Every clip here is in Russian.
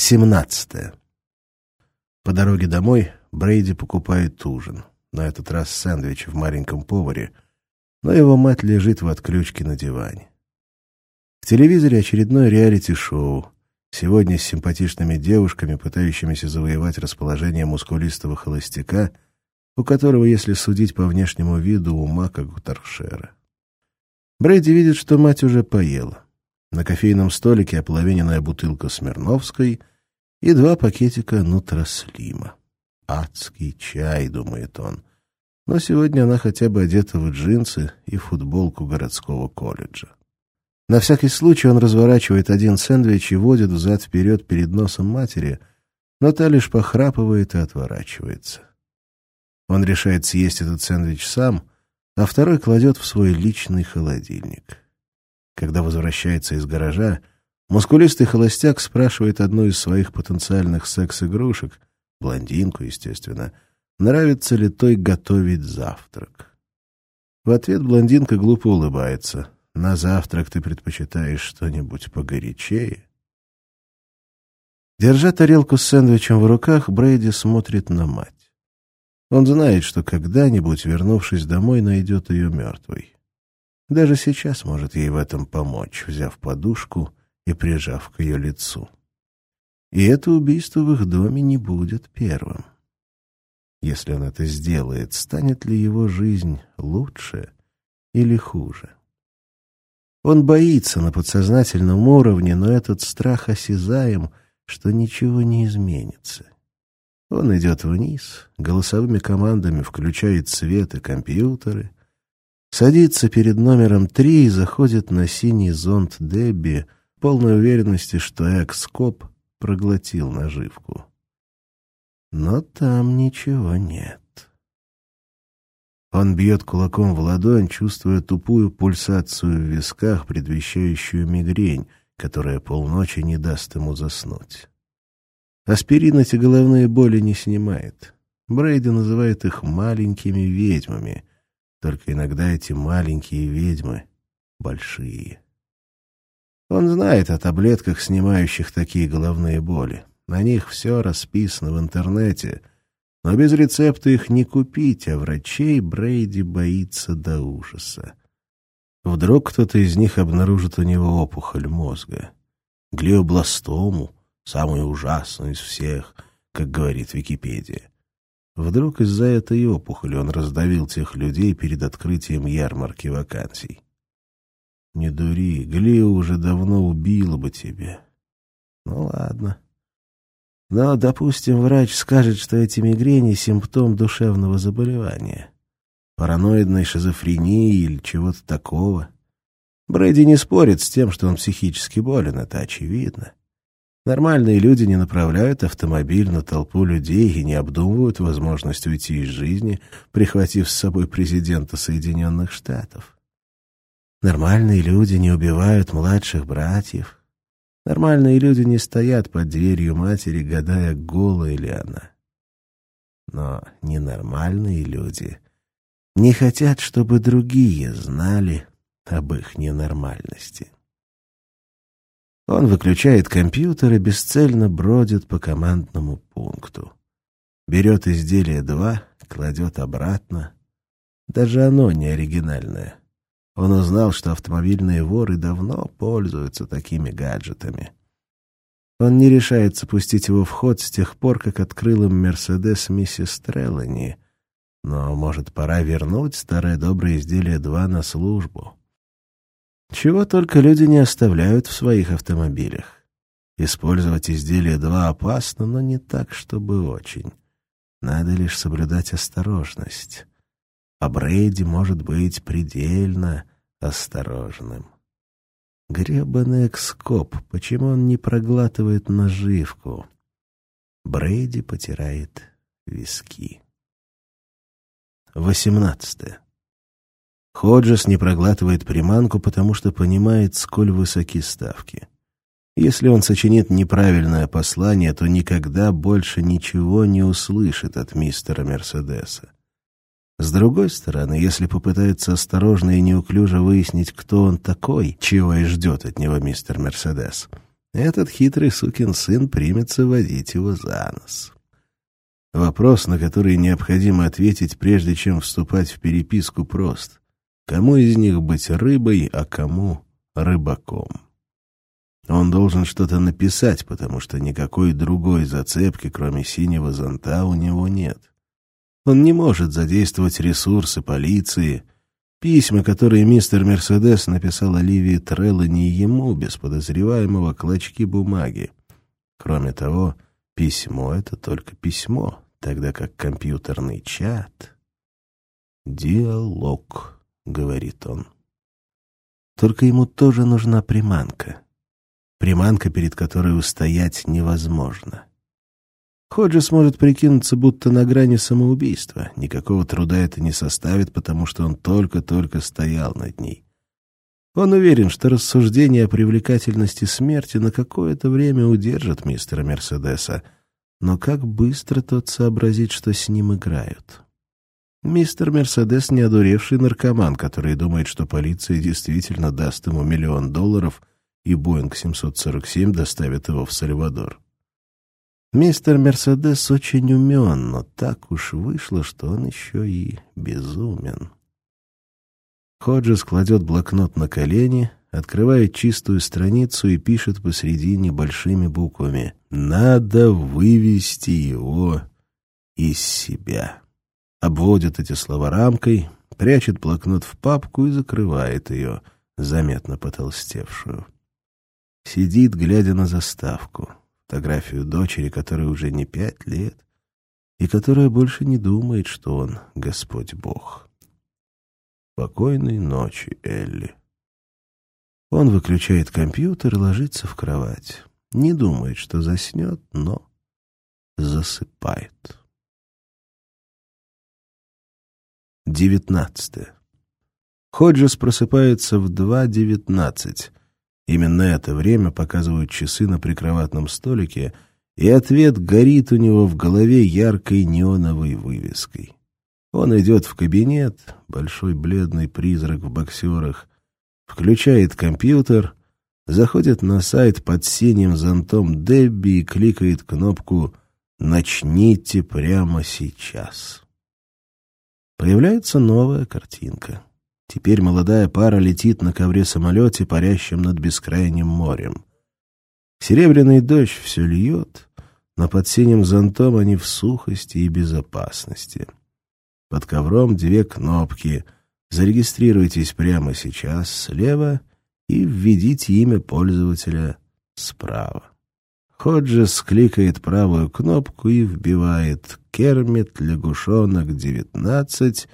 17. По дороге домой Брейди покупает ужин. На этот раз сэндвич в маленьком поваре, но его мать лежит в отключке на диване. В телевизоре очередное реалити-шоу. Сегодня с симпатичными девушками, пытающимися завоевать расположение мускулистого холостяка, у которого, если судить по внешнему виду, ума как у торшера. Брейди видит, что мать уже поела. На кофейном столике ополовиненная бутылка Смирновской и два пакетика нутрослима. Адский чай, думает он. Но сегодня она хотя бы одета в джинсы и футболку городского колледжа. На всякий случай он разворачивает один сэндвич и водит взад-вперед перед носом матери, но та лишь похрапывает и отворачивается. Он решает съесть этот сэндвич сам, а второй кладет в свой личный холодильник. Когда возвращается из гаража, мускулистый холостяк спрашивает одну из своих потенциальных секс-игрушек, блондинку, естественно, нравится ли той готовить завтрак. В ответ блондинка глупо улыбается. «На завтрак ты предпочитаешь что-нибудь погорячее?» Держа тарелку с сэндвичем в руках, Брейди смотрит на мать. Он знает, что когда-нибудь, вернувшись домой, найдет ее мертвой. Даже сейчас может ей в этом помочь, взяв подушку и прижав к ее лицу. И это убийство в их доме не будет первым. Если он это сделает, станет ли его жизнь лучше или хуже? Он боится на подсознательном уровне, но этот страх осязаем, что ничего не изменится. Он идет вниз, голосовыми командами включает свет и компьютеры, Садится перед номером три и заходит на синий зонт Дебби, полной уверенности, что экс-коп проглотил наживку. Но там ничего нет. Он бьет кулаком в ладонь, чувствуя тупую пульсацию в висках, предвещающую мигрень, которая полночи не даст ему заснуть. Аспирин эти головные боли не снимает. Брейди называет их маленькими ведьмами, только иногда эти маленькие ведьмы большие. Он знает о таблетках, снимающих такие головные боли. На них все расписано в интернете, но без рецепта их не купить, а врачей Брейди боится до ужаса. Вдруг кто-то из них обнаружит у него опухоль мозга. Глиобластому, самую ужасную из всех, как говорит Википедия. Вдруг из-за этой опухоли он раздавил тех людей перед открытием ярмарки вакансий. Не дури, Глио уже давно убила бы тебя. Ну ладно. Но, допустим, врач скажет, что эти мигрени — симптом душевного заболевания, параноидной шизофрении или чего-то такого. Брэди не спорит с тем, что он психически болен, это очевидно. Нормальные люди не направляют автомобиль на толпу людей и не обдумывают возможность уйти из жизни, прихватив с собой президента Соединенных Штатов. Нормальные люди не убивают младших братьев. Нормальные люди не стоят под дверью матери, гадая, голая ли она. Но ненормальные люди не хотят, чтобы другие знали об их ненормальности. Он выключает компьютер и бесцельно бродит по командному пункту. Берет изделие 2, кладет обратно. Даже оно не оригинальное. Он узнал, что автомобильные воры давно пользуются такими гаджетами. Он не решается пустить его в ход с тех пор, как открыл им «Мерседес» миссис Треллани. Но, может, пора вернуть старое доброе изделие 2 на службу. Чего только люди не оставляют в своих автомобилях. Использовать изделие 2 опасно, но не так, чтобы очень. Надо лишь соблюдать осторожность. А Брейди может быть предельно осторожным. Гребаный экскоп, почему он не проглатывает наживку? Брейди потирает виски. Восемнадцатое. Ходжес не проглатывает приманку, потому что понимает, сколь высоки ставки. Если он сочинит неправильное послание, то никогда больше ничего не услышит от мистера Мерседеса. С другой стороны, если попытается осторожно и неуклюже выяснить, кто он такой, чего и ждет от него мистер Мерседес, этот хитрый сукин сын примется водить его за нос. Вопрос, на который необходимо ответить, прежде чем вступать в переписку, прост. Кому из них быть рыбой, а кому рыбаком? Он должен что-то написать, потому что никакой другой зацепки, кроме синего зонта, у него нет. Он не может задействовать ресурсы полиции. Письма, которые мистер Мерседес написал Оливии Треллани ему, без подозреваемого, клочки бумаги. Кроме того, письмо — это только письмо, тогда как компьютерный чат — диалог, — говорит он. Только ему тоже нужна приманка. Приманка, перед которой устоять невозможно. Ходжес может прикинуться, будто на грани самоубийства. Никакого труда это не составит, потому что он только-только стоял над ней. Он уверен, что рассуждение о привлекательности смерти на какое-то время удержит мистера Мерседеса, но как быстро тот сообразит, что с ним играют. Мистер Мерседес не одуревший наркоман, который думает, что полиция действительно даст ему миллион долларов и Боинг 747 доставит его в Сальвадор. Мистер Мерседес очень умен, но так уж вышло, что он еще и безумен. Ходжес кладет блокнот на колени, открывает чистую страницу и пишет посредине большими буквами «Надо вывести его из себя». Обводит эти слова рамкой, прячет блокнот в папку и закрывает ее, заметно потолстевшую. Сидит, глядя на заставку фотографию дочери, которой уже не пять лет, и которая больше не думает, что он Господь Бог. Спокойной ночи, Элли. Он выключает компьютер и ложится в кровать. Не думает, что заснет, но засыпает. Девятнадцатое. Ходжес просыпается в два девятнадцать. Именно это время показывают часы на прикроватном столике, и ответ горит у него в голове яркой неоновой вывеской. Он идет в кабинет, большой бледный призрак в боксерах, включает компьютер, заходит на сайт под синим зонтом Дебби и кликает кнопку «Начните прямо сейчас». Появляется новая картинка. Теперь молодая пара летит на ковре-самолете, парящем над бескрайним морем. Серебряный дождь все льет, но под синим зонтом они в сухости и безопасности. Под ковром две кнопки. Зарегистрируйтесь прямо сейчас слева и введите имя пользователя справа. Ходжес кликает правую кнопку и вбивает «Кермит лягушонок 19»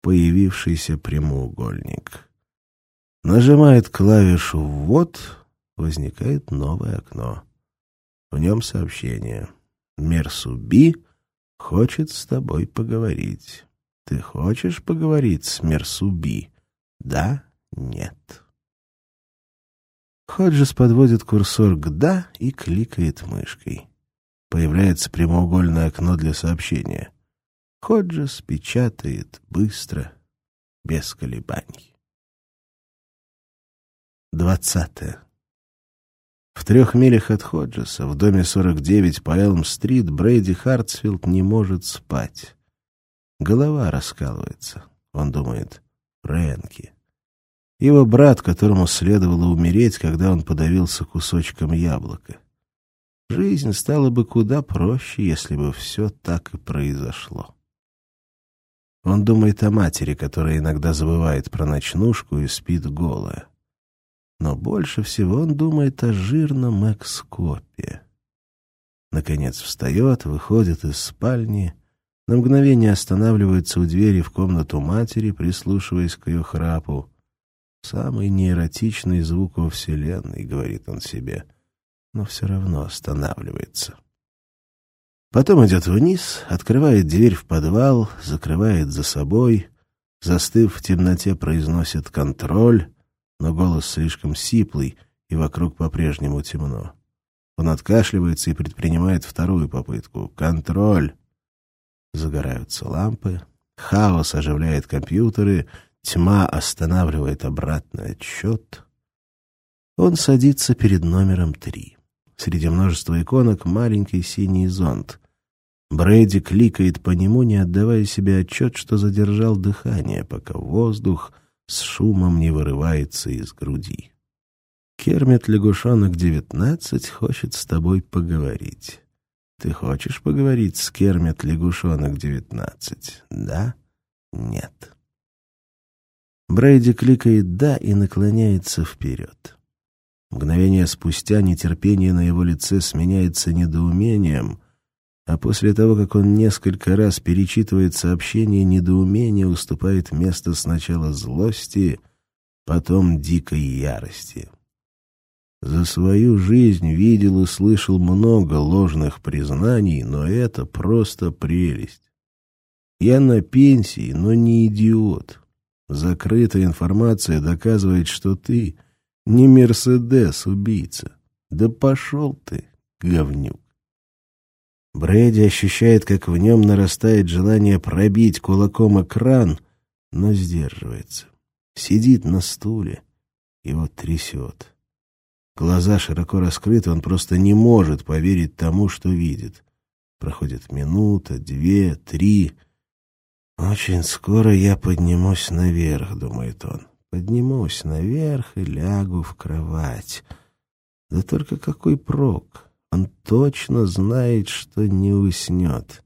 появившийся прямоугольник. Нажимает клавишу «Ввод», возникает новое окно. В нем сообщение. «Мерсуби хочет с тобой поговорить. Ты хочешь поговорить с Мерсуби? Да? Нет?» Ходжес подводит курсор к «да» и кликает мышкой. Появляется прямоугольное окно для сообщения. Ходжес печатает быстро, без колебаний. Двадцатое. В трех милях от Ходжеса, в доме 49 по Элм-стрит, Брейди Хартсфилд не может спать. Голова раскалывается. Он думает, Фрэнки. Его брат, которому следовало умереть, когда он подавился кусочком яблока. Жизнь стала бы куда проще, если бы все так и произошло. Он думает о матери, которая иногда забывает про ночнушку и спит голая. Но больше всего он думает о жирном экскопе. Наконец встает, выходит из спальни, на мгновение останавливается у двери в комнату матери, прислушиваясь к ее храпу. «Самый неэротичный звук во Вселенной», — говорит он себе, но все равно останавливается. Потом идет вниз, открывает дверь в подвал, закрывает за собой, застыв в темноте, произносит «контроль», но голос слишком сиплый, и вокруг по-прежнему темно. Он откашливается и предпринимает вторую попытку «контроль». Загораются лампы, хаос оживляет компьютеры, тьма останавливает обратный отсчет. Он садится перед номером три. Среди множества иконок маленький синий зонт. Брейди кликает по нему, не отдавая себе отчет, что задержал дыхание, пока воздух с шумом не вырывается из груди. Кермит Лягушонок, девятнадцать, хочет с тобой поговорить. Ты хочешь поговорить с Кермит Лягушонок, девятнадцать? Да? Нет. Брейди кликает «да» и наклоняется вперед. Мгновение спустя нетерпение на его лице сменяется недоумением, а после того, как он несколько раз перечитывает сообщение, недоумение уступает место сначала злости, потом дикой ярости. За свою жизнь видел и слышал много ложных признаний, но это просто прелесть. Я на пенсии, но не идиот. Закрытая информация доказывает, что ты не Мерседес-убийца. Да пошел ты, говнюк. Брэди ощущает, как в нем нарастает желание пробить кулаком экран, но сдерживается. Сидит на стуле, его трясет. Глаза широко раскрыты, он просто не может поверить тому, что видит. Проходит минута, две, три. «Очень скоро я поднимусь наверх», — думает он. «Поднимусь наверх и лягу в кровать. Да только какой прок? Он точно знает, что не уснет».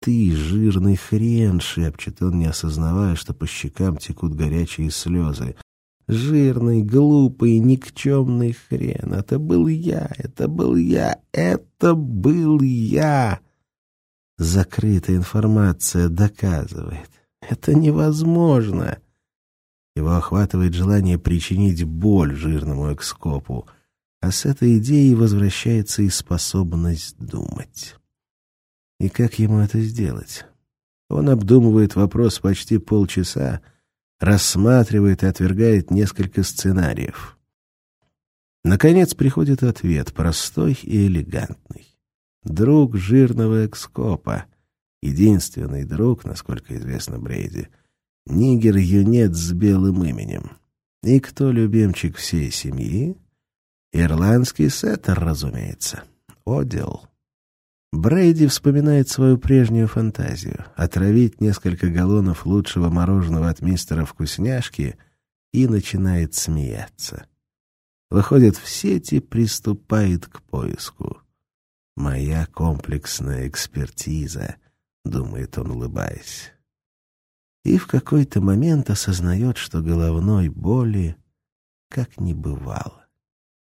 «Ты, жирный хрен!» — шепчет он, не осознавая, что по щекам текут горячие слезы. Жирный, глупый, никчемный хрен. Это был я, это был я, это был я. Закрытая информация доказывает. Это невозможно. Его охватывает желание причинить боль жирному экскопу, а с этой идеей возвращается и способность думать. И как ему это сделать? Он обдумывает вопрос почти полчаса, рассматривает и отвергает несколько сценариев. Наконец приходит ответ, простой и элегантный. Друг жирного экскопа, единственный друг, насколько известно Брейди, нигер-юнет с белым именем. И кто любимчик всей семьи? Ирландский сеттер, разумеется. Одел. Брейди вспоминает свою прежнюю фантазию — отравить несколько галлонов лучшего мороженого от мистера Вкусняшки и начинает смеяться. Выходит в сеть и приступает к поиску. «Моя комплексная экспертиза», — думает он, улыбаясь. И в какой-то момент осознает, что головной боли как не бывало.